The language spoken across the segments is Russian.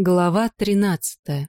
Глава 13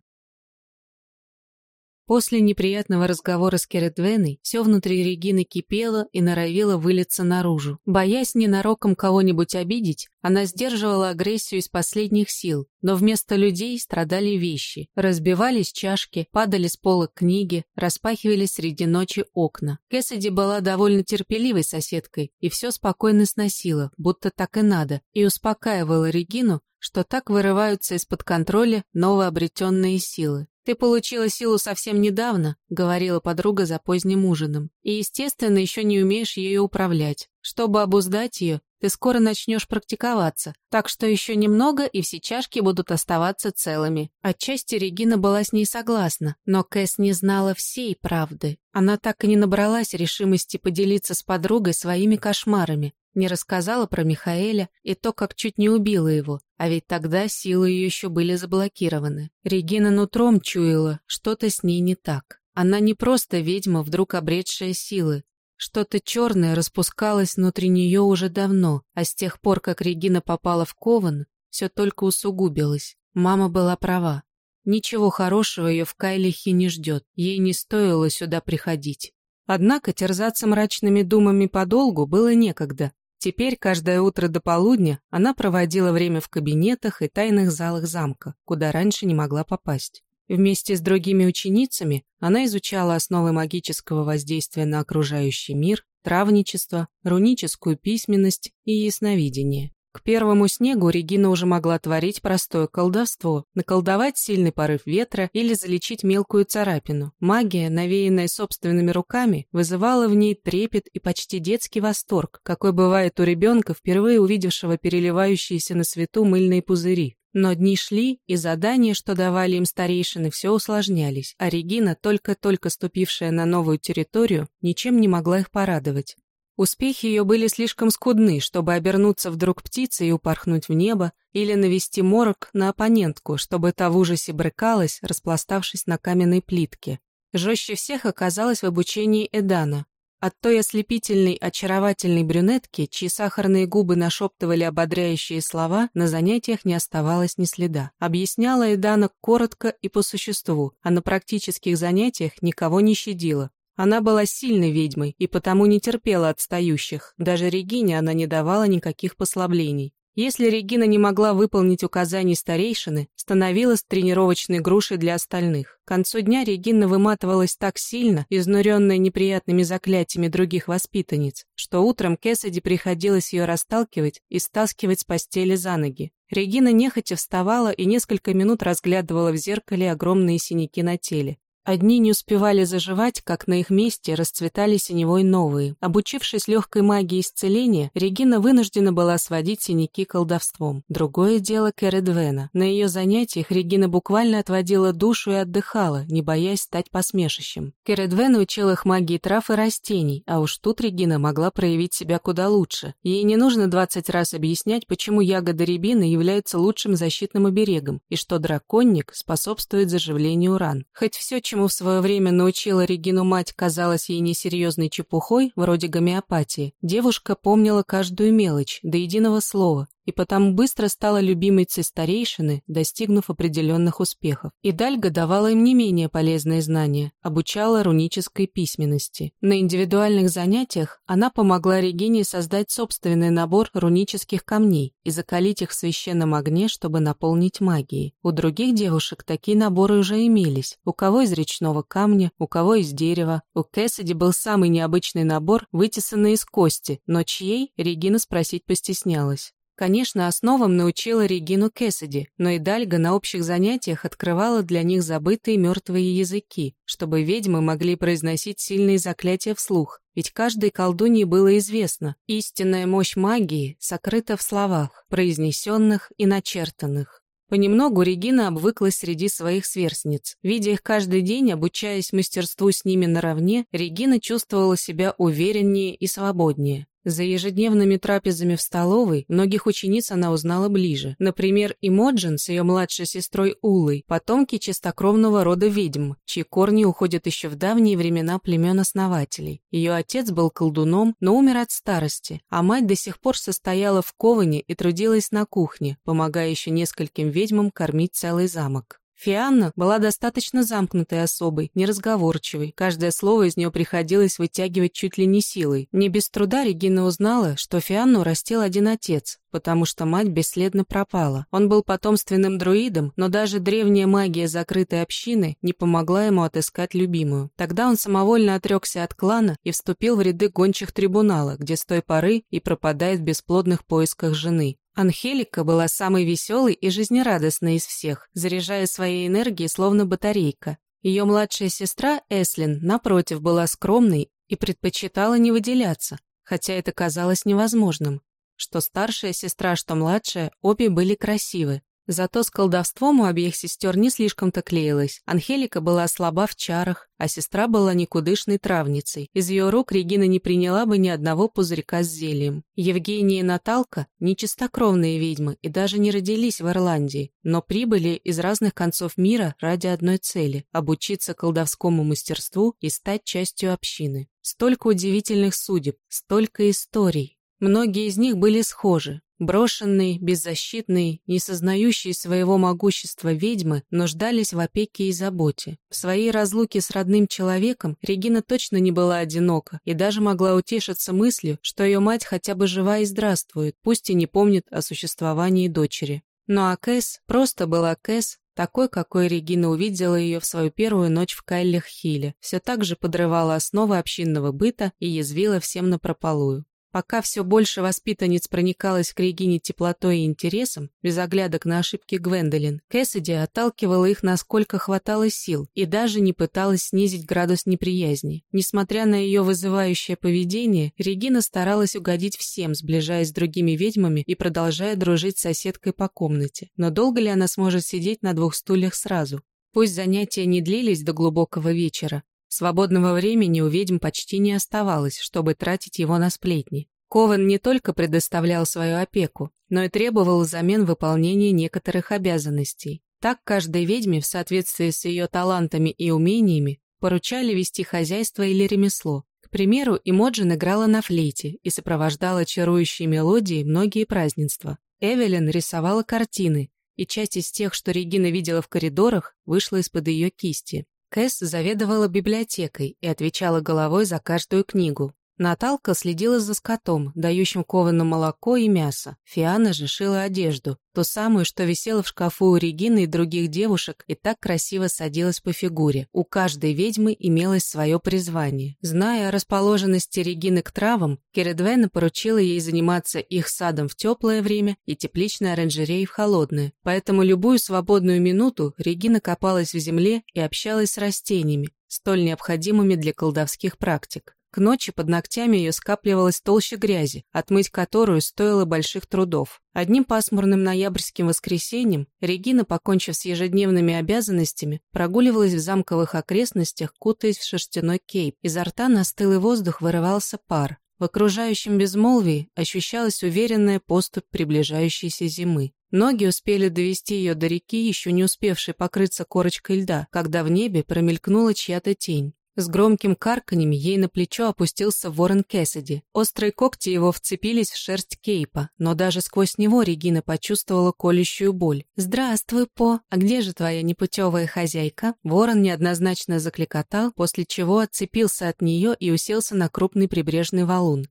После неприятного разговора с Кередвеной все внутри Регины кипело и норовило вылиться наружу. Боясь ненароком кого-нибудь обидеть, она сдерживала агрессию из последних сил, но вместо людей страдали вещи. Разбивались чашки, падали с пола книги, распахивались среди ночи окна. Кэссиди была довольно терпеливой соседкой и все спокойно сносила, будто так и надо, и успокаивала Регину, что так вырываются из-под контроля новообретенные силы. «Ты получила силу совсем недавно», — говорила подруга за поздним ужином, «и, естественно, еще не умеешь ею управлять. Чтобы обуздать ее, ты скоро начнешь практиковаться, так что еще немного, и все чашки будут оставаться целыми». Отчасти Регина была с ней согласна, но Кэс не знала всей правды. Она так и не набралась решимости поделиться с подругой своими кошмарами, не рассказала про Михаэля и то, как чуть не убила его, а ведь тогда силы ее еще были заблокированы. Регина нутром чуяла, что-то с ней не так. Она не просто ведьма, вдруг обретшая силы. Что-то черное распускалось внутри нее уже давно, а с тех пор, как Регина попала в Кован, все только усугубилось. Мама была права. Ничего хорошего ее в Кайлихе не ждет, ей не стоило сюда приходить. Однако терзаться мрачными думами подолгу было некогда. Теперь каждое утро до полудня она проводила время в кабинетах и тайных залах замка, куда раньше не могла попасть. Вместе с другими ученицами она изучала основы магического воздействия на окружающий мир, травничество, руническую письменность и ясновидение. К первому снегу Регина уже могла творить простое колдовство, наколдовать сильный порыв ветра или залечить мелкую царапину. Магия, навеянная собственными руками, вызывала в ней трепет и почти детский восторг, какой бывает у ребенка, впервые увидевшего переливающиеся на свету мыльные пузыри. Но дни шли, и задания, что давали им старейшины, все усложнялись, а Регина, только-только ступившая на новую территорию, ничем не могла их порадовать. Успехи ее были слишком скудны, чтобы обернуться вдруг птицей и упорхнуть в небо, или навести морок на оппонентку, чтобы та в ужасе брыкалась, распластавшись на каменной плитке. Жестче всех оказалось в обучении Эдана. От той ослепительной, очаровательной брюнетки, чьи сахарные губы нашептывали ободряющие слова, на занятиях не оставалось ни следа. Объясняла Эдана коротко и по существу, а на практических занятиях никого не щадила. Она была сильной ведьмой и потому не терпела отстающих. Даже Регине она не давала никаких послаблений. Если Регина не могла выполнить указаний старейшины, становилась тренировочной грушей для остальных. К концу дня Регина выматывалась так сильно, изнуренная неприятными заклятиями других воспитанниц, что утром Кэссиди приходилось ее расталкивать и стаскивать с постели за ноги. Регина нехотя вставала и несколько минут разглядывала в зеркале огромные синяки на теле. Одни не успевали заживать, как на их месте расцветали синевой новые. Обучившись легкой магии исцеления, Регина вынуждена была сводить синяки колдовством. Другое дело Кередвена. На ее занятиях Регина буквально отводила душу и отдыхала, не боясь стать посмешищем. Кередвен учил их магии трав и растений, а уж тут Регина могла проявить себя куда лучше. Ей не нужно 20 раз объяснять, почему ягода рябины являются лучшим защитным оберегом, и что драконник способствует заживлению ран. Хоть все, чему в свое время научила Регину мать, казалось ей несерьезной чепухой, вроде гомеопатии, девушка помнила каждую мелочь, до единого слова, и потому быстро стала любимицей старейшины, достигнув определенных успехов. И Дальга давала им не менее полезные знания, обучала рунической письменности. На индивидуальных занятиях она помогла Регине создать собственный набор рунических камней и закалить их в священном огне, чтобы наполнить магией. У других девушек такие наборы уже имелись, у кого из речного камня, у кого из дерева. У Кэссиди был самый необычный набор, вытесанный из кости, но чьей Регина спросить постеснялась. Конечно, основам научила Регину Кэссиди, но и Дальга на общих занятиях открывала для них забытые мертвые языки, чтобы ведьмы могли произносить сильные заклятия вслух, ведь каждой колдунье было известно, истинная мощь магии сокрыта в словах, произнесенных и начертанных. Понемногу Регина обвыклась среди своих сверстниц. Видя их каждый день, обучаясь мастерству с ними наравне, Регина чувствовала себя увереннее и свободнее. За ежедневными трапезами в столовой многих учениц она узнала ближе. Например, Имоджин с ее младшей сестрой Улой, потомки чистокровного рода ведьм, чьи корни уходят еще в давние времена племен основателей. Ее отец был колдуном, но умер от старости, а мать до сих пор состояла в коване и трудилась на кухне, помогая еще нескольким ведьмам кормить целый замок. Фианна была достаточно замкнутой особой, неразговорчивой. Каждое слово из нее приходилось вытягивать чуть ли не силой. Не без труда Регина узнала, что Фианну растил один отец, потому что мать бесследно пропала. Он был потомственным друидом, но даже древняя магия закрытой общины не помогла ему отыскать любимую. Тогда он самовольно отрекся от клана и вступил в ряды гончих трибунала, где с той поры и пропадает в бесплодных поисках жены. Анхелика была самой веселой и жизнерадостной из всех, заряжая своей энергией словно батарейка. Ее младшая сестра Эслин, напротив, была скромной и предпочитала не выделяться, хотя это казалось невозможным. Что старшая сестра, что младшая, обе были красивы, Зато с колдовством у обеих сестер не слишком-то клеилось. Анхелика была слаба в чарах, а сестра была никудышной травницей. Из ее рук Регина не приняла бы ни одного пузырька с зельем. Евгения и Наталка – нечистокровные ведьмы и даже не родились в Ирландии, но прибыли из разных концов мира ради одной цели – обучиться колдовскому мастерству и стать частью общины. Столько удивительных судеб, столько историй. Многие из них были схожи. Брошенные, беззащитные, не сознающие своего могущества ведьмы нуждались в опеке и заботе. В своей разлуке с родным человеком Регина точно не была одинока и даже могла утешиться мыслью, что ее мать хотя бы жива и здравствует, пусть и не помнит о существовании дочери. Ну а Кэс просто была Кэс, такой, какой Регина увидела ее в свою первую ночь в Кайлях-Хилле, все так же подрывала основы общинного быта и язвила всем напропалую. Пока все больше воспитанниц проникалась к Регине теплотой и интересом, без оглядок на ошибки Гвендолин, Кэссиди отталкивала их насколько хватало сил и даже не пыталась снизить градус неприязни. Несмотря на ее вызывающее поведение, Регина старалась угодить всем, сближаясь с другими ведьмами и продолжая дружить с соседкой по комнате. Но долго ли она сможет сидеть на двух стульях сразу? Пусть занятия не длились до глубокого вечера, Свободного времени у ведьм почти не оставалось, чтобы тратить его на сплетни. Ковен не только предоставлял свою опеку, но и требовал взамен выполнения некоторых обязанностей. Так каждой ведьме в соответствии с ее талантами и умениями поручали вести хозяйство или ремесло. К примеру, Имоджин играла на флейте и сопровождала чарующие мелодии многие празднества. Эвелин рисовала картины, и часть из тех, что Регина видела в коридорах, вышла из-под ее кисти. Кэс заведовала библиотекой и отвечала головой за каждую книгу. Наталка следила за скотом, дающим ковану молоко и мясо. Фиана же шила одежду, ту самую, что висела в шкафу у Регины и других девушек и так красиво садилась по фигуре. У каждой ведьмы имелось свое призвание. Зная о расположенности Регины к травам, Кередвена поручила ей заниматься их садом в теплое время и тепличной оранжереей в холодное. Поэтому любую свободную минуту Регина копалась в земле и общалась с растениями, столь необходимыми для колдовских практик. К ночи под ногтями ее скапливалась толща грязи, отмыть которую стоило больших трудов. Одним пасмурным ноябрьским воскресеньем Регина, покончив с ежедневными обязанностями, прогуливалась в замковых окрестностях, кутаясь в шерстяной кейп. Изо рта на стылый воздух вырывался пар. В окружающем безмолвии ощущалась уверенная поступь приближающейся зимы. Ноги успели довести ее до реки, еще не успевшей покрыться корочкой льда, когда в небе промелькнула чья-то тень. С громким карканьем ей на плечо опустился ворон Кэссиди. Острые когти его вцепились в шерсть Кейпа, но даже сквозь него Регина почувствовала колющую боль. «Здравствуй, По! А где же твоя непутевая хозяйка?» Ворон неоднозначно закликотал, после чего отцепился от нее и уселся на крупный прибрежный валун.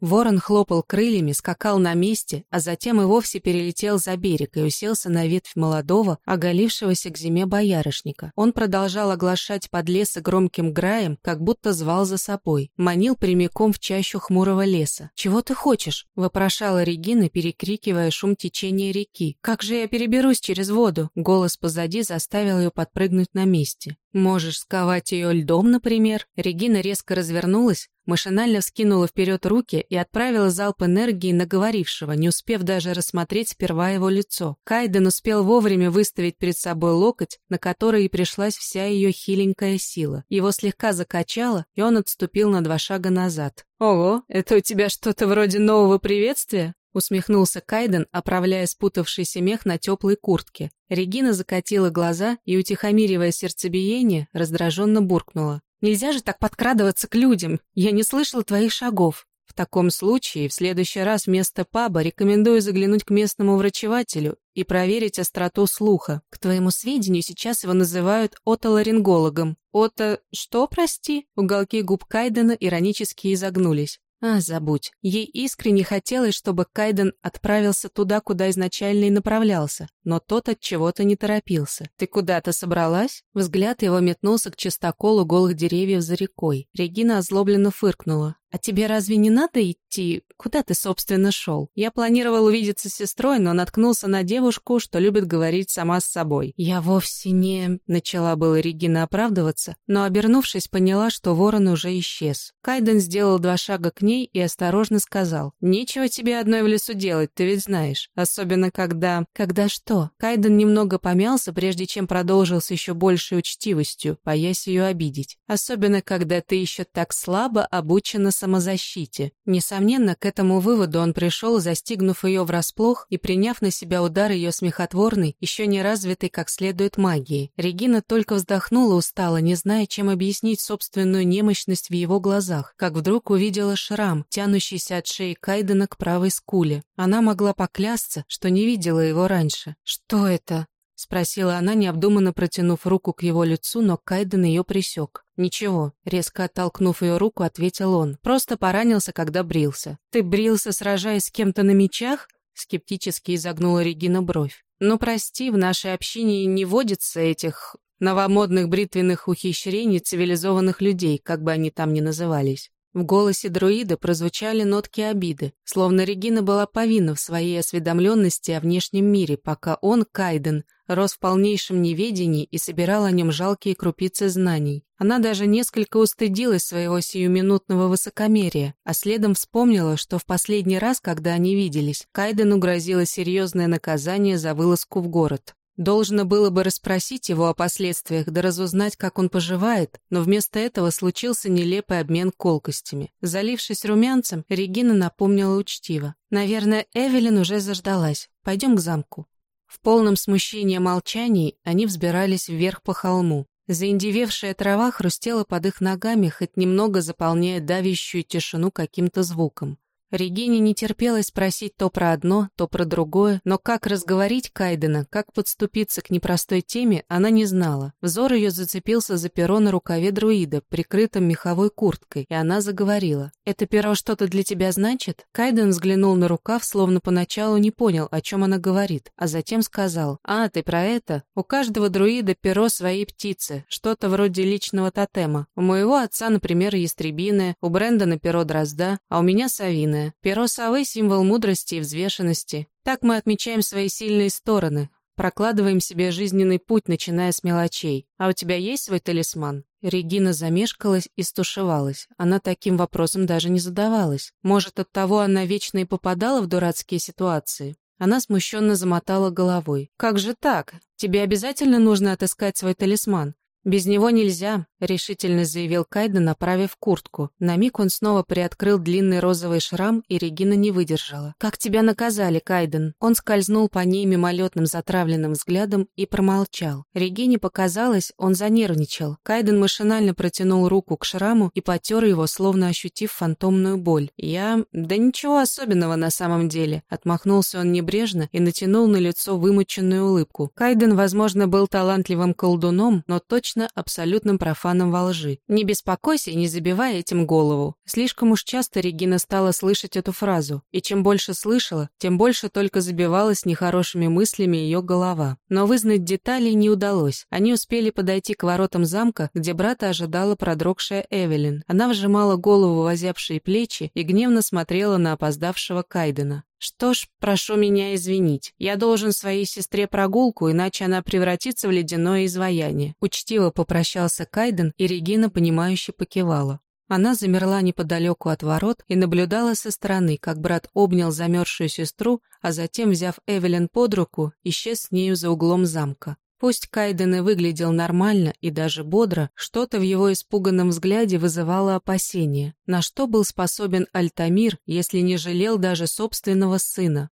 Ворон хлопал крыльями, скакал на месте, а затем и вовсе перелетел за берег и уселся на ветвь молодого, оголившегося к зиме боярышника. Он продолжал оглашать подлеса громким граем, как будто звал за собой. Манил прямиком в чащу хмурого леса. «Чего ты хочешь?» — вопрошала Регина, перекрикивая шум течения реки. «Как же я переберусь через воду?» Голос позади заставил ее подпрыгнуть на месте. Можешь сковать ее льдом, например. Регина резко развернулась, машинально вскинула вперед руки и отправила залп энергии на говорившего, не успев даже рассмотреть сперва его лицо. Кайден успел вовремя выставить перед собой локоть, на который и пришлась вся ее хиленькая сила. Его слегка закачало, и он отступил на два шага назад. «Ого, это у тебя что-то вроде нового приветствия?» Усмехнулся Кайден, оправляя спутавшийся мех на теплой куртке. Регина закатила глаза и, утихомиривая сердцебиение, раздраженно буркнула. «Нельзя же так подкрадываться к людям! Я не слышала твоих шагов!» В таком случае, в следующий раз вместо паба рекомендую заглянуть к местному врачевателю и проверить остроту слуха. К твоему сведению, сейчас его называют отоларингологом. Ото... что, прости? Уголки губ Кайдена иронически изогнулись. А, забудь. Ей искренне хотелось, чтобы Кайден отправился туда, куда изначально и направлялся, но тот от чего-то не торопился. «Ты куда-то собралась?» Взгляд его метнулся к чистоколу голых деревьев за рекой. Регина озлобленно фыркнула. «А тебе разве не надо идти? Куда ты, собственно, шел? Я планировал увидеться с сестрой, но наткнулся на девушку, что любит говорить сама с собой. Я вовсе не...» Начала было Регина оправдываться, но, обернувшись, поняла, что ворон уже исчез. Кайден сделал два шага к ней и осторожно сказал. «Нечего тебе одной в лесу делать, ты ведь знаешь. Особенно когда...» «Когда что?» Кайден немного помялся, прежде чем продолжил с еще большей учтивостью, боясь ее обидеть. «Особенно, когда ты еще так слабо обучена самозащите. Несомненно, к этому выводу он пришел, застигнув ее врасплох и приняв на себя удар ее смехотворной, еще не развитой как следует магии. Регина только вздохнула устало, не зная, чем объяснить собственную немощность в его глазах, как вдруг увидела шрам, тянущийся от шеи Кайдена к правой скуле. Она могла поклясться, что не видела его раньше. «Что это?» — спросила она, необдуманно протянув руку к его лицу, но Кайден ее присек. «Ничего», — резко оттолкнув ее руку, ответил он. «Просто поранился, когда брился». «Ты брился, сражаясь с кем-то на мечах?» — скептически изогнула Регина бровь. «Ну, прости, в нашей общине не водится этих новомодных бритвенных ухищрений цивилизованных людей, как бы они там ни назывались. В голосе друида прозвучали нотки обиды, словно Регина была повинна в своей осведомленности о внешнем мире, пока он, Кайден, рос в полнейшем неведении и собирал о нем жалкие крупицы знаний. Она даже несколько устыдилась своего сиюминутного высокомерия, а следом вспомнила, что в последний раз, когда они виделись, Кайдену грозило серьезное наказание за вылазку в город. Должно было бы расспросить его о последствиях, да разузнать, как он поживает, но вместо этого случился нелепый обмен колкостями. Залившись румянцем, Регина напомнила учтиво. «Наверное, Эвелин уже заждалась. Пойдем к замку». В полном смущении молчании они взбирались вверх по холму. Заиндевевшая трава хрустела под их ногами, хоть немного заполняя давящую тишину каким-то звуком. Регине не терпелось спросить то про одно, то про другое, но как разговорить Кайдена, как подступиться к непростой теме, она не знала. Взор ее зацепился за перо на рукаве друида, прикрытом меховой курткой, и она заговорила. «Это перо что-то для тебя значит?» Кайден взглянул на рукав, словно поначалу не понял, о чем она говорит, а затем сказал, «А, ты про это? У каждого друида перо своей птицы, что-то вроде личного тотема. У моего отца, например, ястребиное, у Брэндона перо дрозда, а у меня совиное. Перо совы — символ мудрости и взвешенности. Так мы отмечаем свои сильные стороны, прокладываем себе жизненный путь, начиная с мелочей. А у тебя есть свой талисман?» Регина замешкалась и стушевалась. Она таким вопросом даже не задавалась. Может, оттого она вечно и попадала в дурацкие ситуации? Она смущенно замотала головой. «Как же так? Тебе обязательно нужно отыскать свой талисман. «Без него нельзя», — решительно заявил Кайден, направив куртку. На миг он снова приоткрыл длинный розовый шрам, и Регина не выдержала. «Как тебя наказали, Кайден?» Он скользнул по ней мимолетным затравленным взглядом и промолчал. Регине показалось, он занервничал. Кайден машинально протянул руку к шраму и потер его, словно ощутив фантомную боль. «Я... да ничего особенного на самом деле», — отмахнулся он небрежно и натянул на лицо вымученную улыбку. Кайден, возможно, был талантливым колдуном, но точно точно абсолютным профаном во лжи. Не беспокойся и не забивай этим голову. Слишком уж часто Регина стала слышать эту фразу, и чем больше слышала, тем больше только забивалась нехорошими мыслями ее голова. Но вызнать детали не удалось. Они успели подойти к воротам замка, где брата ожидала продрогшая Эвелин. Она вжимала голову в озябшие плечи и гневно смотрела на опоздавшего Кайдена. «Что ж, прошу меня извинить. Я должен своей сестре прогулку, иначе она превратится в ледяное изваяние». Учтиво попрощался Кайден, и Регина, понимающе покивала. Она замерла неподалеку от ворот и наблюдала со стороны, как брат обнял замерзшую сестру, а затем, взяв Эвелин под руку, исчез с нею за углом замка. Пусть Кайден и выглядел нормально и даже бодро, что-то в его испуганном взгляде вызывало опасения. На что был способен Альтамир, если не жалел даже собственного сына?